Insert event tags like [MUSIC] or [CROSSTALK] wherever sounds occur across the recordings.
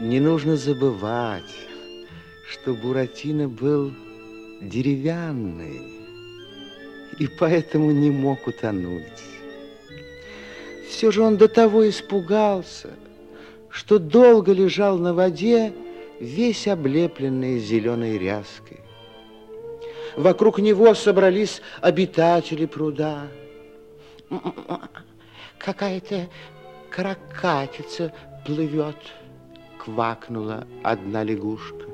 Не нужно забывать, что Буратино был деревянный и поэтому не мог утонуть. Все же он до того испугался, что долго лежал на воде, весь облепленный зеленой ряской. Вокруг него собрались обитатели пруда. Какая-то каракатица плывет, квакнула одна лягушка.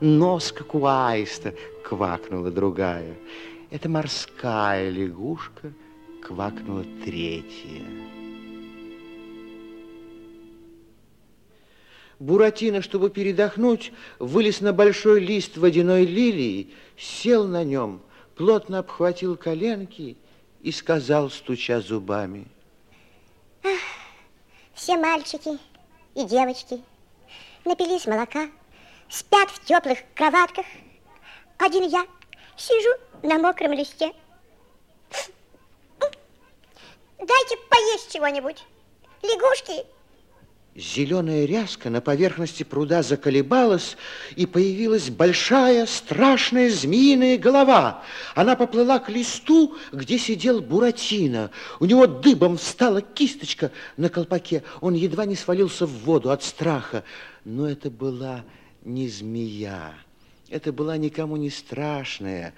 Нос, как у аиста, квакнула другая. Это морская лягушка, квакнула третья. Буратино, чтобы передохнуть, вылез на большой лист водяной лилии, сел на нем, плотно обхватил коленки и сказал, стуча зубами. Ах, все мальчики и девочки напились молока, спят в теплых кроватках. Один я сижу на мокром листе. Дайте поесть чего-нибудь. Лягушки Зеленая ряска на поверхности пруда заколебалась, и появилась большая страшная змеиная голова. Она поплыла к листу, где сидел Буратино. У него дыбом встала кисточка на колпаке. Он едва не свалился в воду от страха. Но это была не змея. Это была никому не страшная,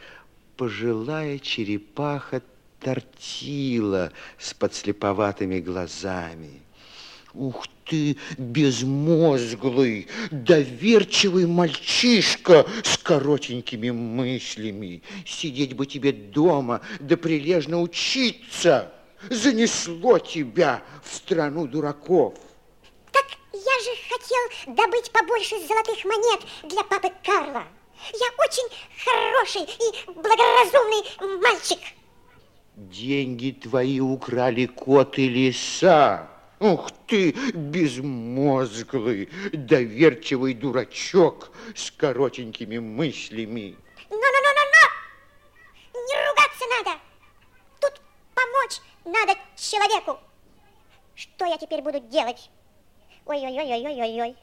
пожилая черепаха тортила с подслеповатыми глазами. Ух ты, безмозглый, доверчивый мальчишка с коротенькими мыслями. Сидеть бы тебе дома, да прилежно учиться. Занесло тебя в страну дураков. Хотел добыть побольше золотых монет для папы Карла. Я очень хороший и благоразумный мальчик. Деньги твои украли кот и лиса. Ух ты, безмозглый, доверчивый дурачок с коротенькими мыслями. Но-но-но-но-но! Не ругаться надо! Тут помочь надо человеку. Что я теперь буду делать? Ой-ой-ой-ой-ой-ой.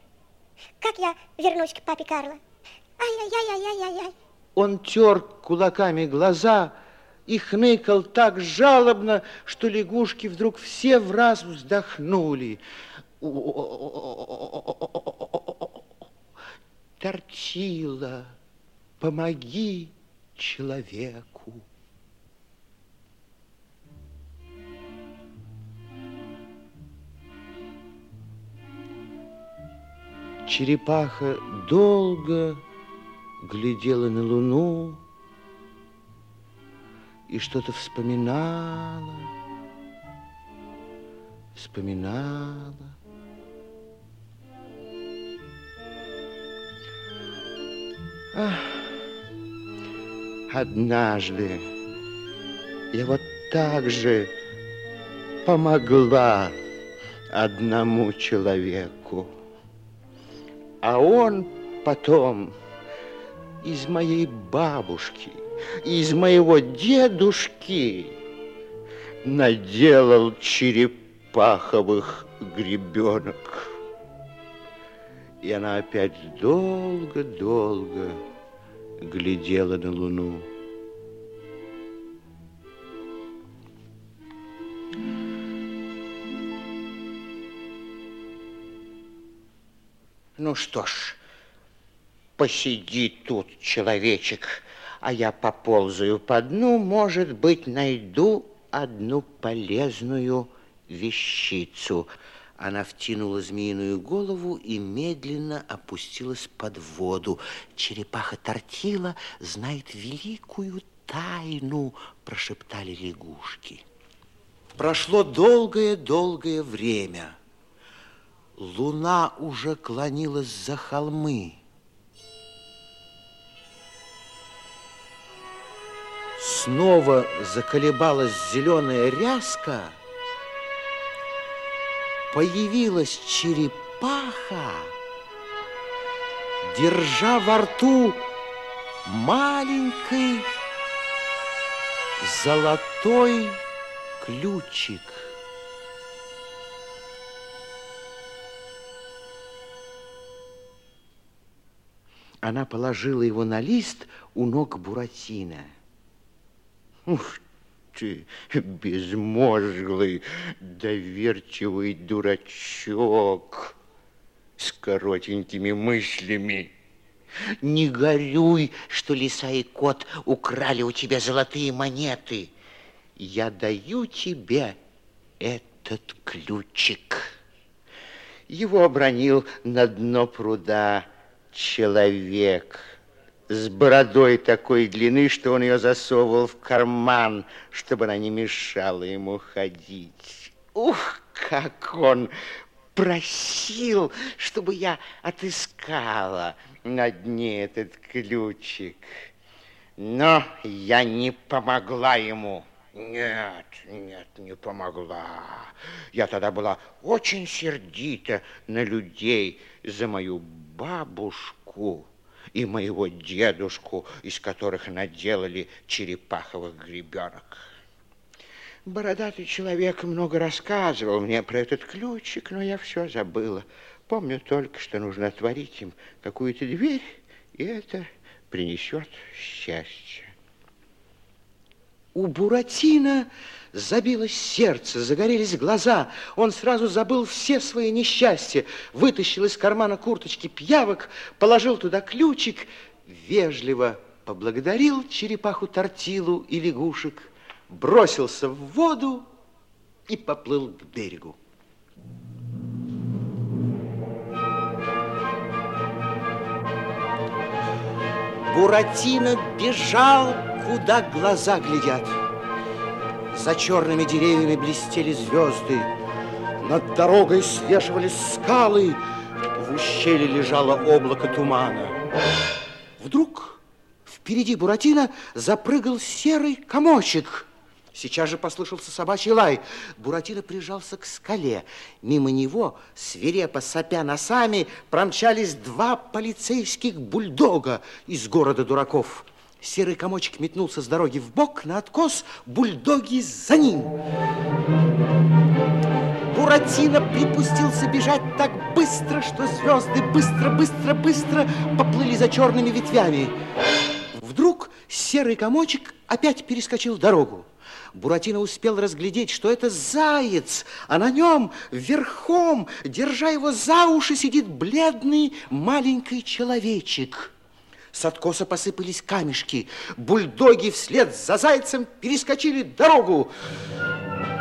Как я вернусь к папе Карло? Ай-яй-яй-яй-яй-яй. Он тер кулаками глаза, и хныкал так жалобно, что лягушки вдруг все в раз вздохнули. Торчила, помоги человеку. Черепаха долго глядела на луну, и что-то вспоминала, вспоминала. Ах, однажды я вот так же помогла одному человеку, а он потом из моей бабушки – из моего дедушки наделал черепаховых гребенок. И она опять долго-долго глядела на луну. Ну что ж, посиди тут, человечек, а я поползаю по дну, может быть, найду одну полезную вещицу. Она втянула змеиную голову и медленно опустилась под воду. Черепаха Тортила знает великую тайну, прошептали лягушки. Прошло долгое-долгое время. Луна уже клонилась за холмы. снова заколебалась зеленая ряска, появилась черепаха, держа во рту маленький золотой ключик. Она положила его на лист у ног Буратино. Ух ты, безмозглый, доверчивый дурачок с коротенькими мыслями. Не горюй, что лиса и кот украли у тебя золотые монеты. Я даю тебе этот ключик. Его обронил на дно пруда человек с бородой такой длины, что он ее засовывал в карман, чтобы она не мешала ему ходить. Ух, как он просил, чтобы я отыскала на дне этот ключик. Но я не помогла ему. Нет, нет, не помогла. Я тогда была очень сердита на людей за мою бабушку и моего дедушку, из которых наделали черепаховых гребенок. Бородатый человек много рассказывал мне про этот ключик, но я все забыла. Помню только, что нужно отворить им какую-то дверь, и это принесет счастье. У Буратино забилось сердце, загорелись глаза. Он сразу забыл все свои несчастья, вытащил из кармана курточки пьявок, положил туда ключик, вежливо поблагодарил черепаху Тортилу и лягушек, бросился в воду и поплыл к берегу. Буратино бежал, куда глаза глядят. За черными деревьями блестели звезды. Над дорогой свешивались скалы. В ущелье лежало облако тумана. Вдруг впереди Буратино запрыгал серый комочек. Сейчас же послышался собачий лай. Буратино прижался к скале. Мимо него, свирепо сопя носами, промчались два полицейских бульдога из города дураков. Серый комочек метнулся с дороги в бок на откос, бульдоги за ним. Буратино припустился бежать так быстро, что звезды быстро, быстро, быстро поплыли за черными ветвями. Вдруг серый комочек опять перескочил дорогу. Буратино успел разглядеть, что это заяц, а на нем верхом, держа его за уши, сидит бледный маленький человечек. С откоса посыпались камешки. Бульдоги вслед за зайцем перескочили дорогу.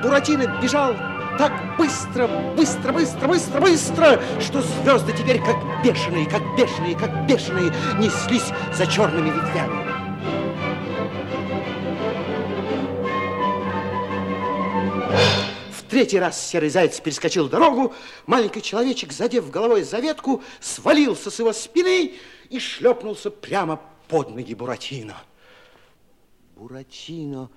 Буратино бежал так быстро, быстро, быстро, быстро, быстро, что звезды теперь как бешеные, как бешеные, как бешеные неслись за черными ветвями. В третий раз серый заяц перескочил дорогу, маленький человечек, задев головой за ветку, свалился с его спины и шлепнулся прямо под ноги Буратино. Буратино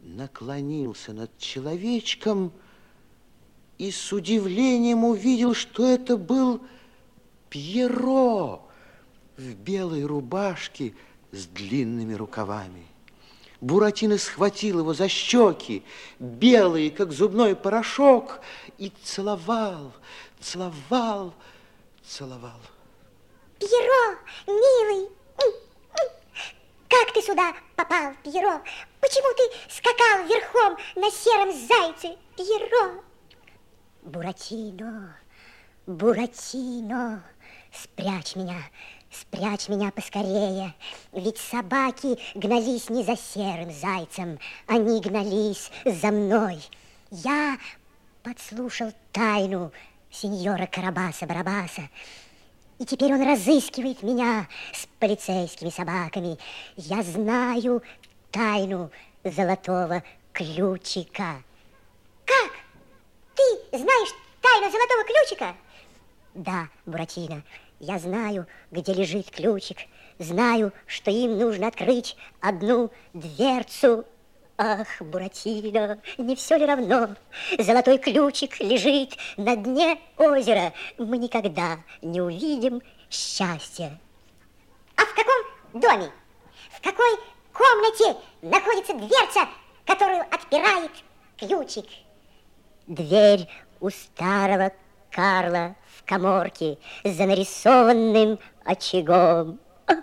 наклонился над человечком и с удивлением увидел, что это был Пьеро в белой рубашке с длинными рукавами. Буратино схватил его за щеки, белые, как зубной порошок, и целовал, целовал, целовал. Пьеро, милый, как ты сюда попал, Пьеро? Почему ты скакал верхом на сером зайце, Пьеро? Буратино, Буратино, спрячь меня, Спрячь меня поскорее, ведь собаки гнались не за серым зайцем, они гнались за мной. Я подслушал тайну сеньора Карабаса-Барабаса, и теперь он разыскивает меня с полицейскими собаками. Я знаю тайну золотого ключика. Как? Ты знаешь тайну золотого ключика? Да, Буратино. Я знаю, где лежит ключик, знаю, что им нужно открыть одну дверцу. Ах, Буратино, не все ли равно? Золотой ключик лежит на дне озера. Мы никогда не увидим счастья. А в каком доме, в какой комнате находится дверца, которую отпирает ключик? Дверь у старого Карла в коморке за нарисованным очагом. А,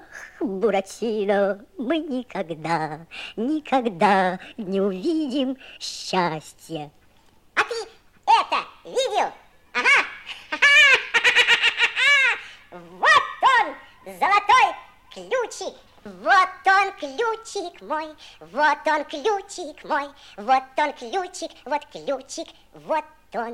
Буратино, мы никогда, никогда не увидим счастья. А ты это видел? Ага. [LAUGHS] Вот он, золотой ключик. Вот он ключик мой, вот он ключик мой, вот он ключик, вот ключик, вот он.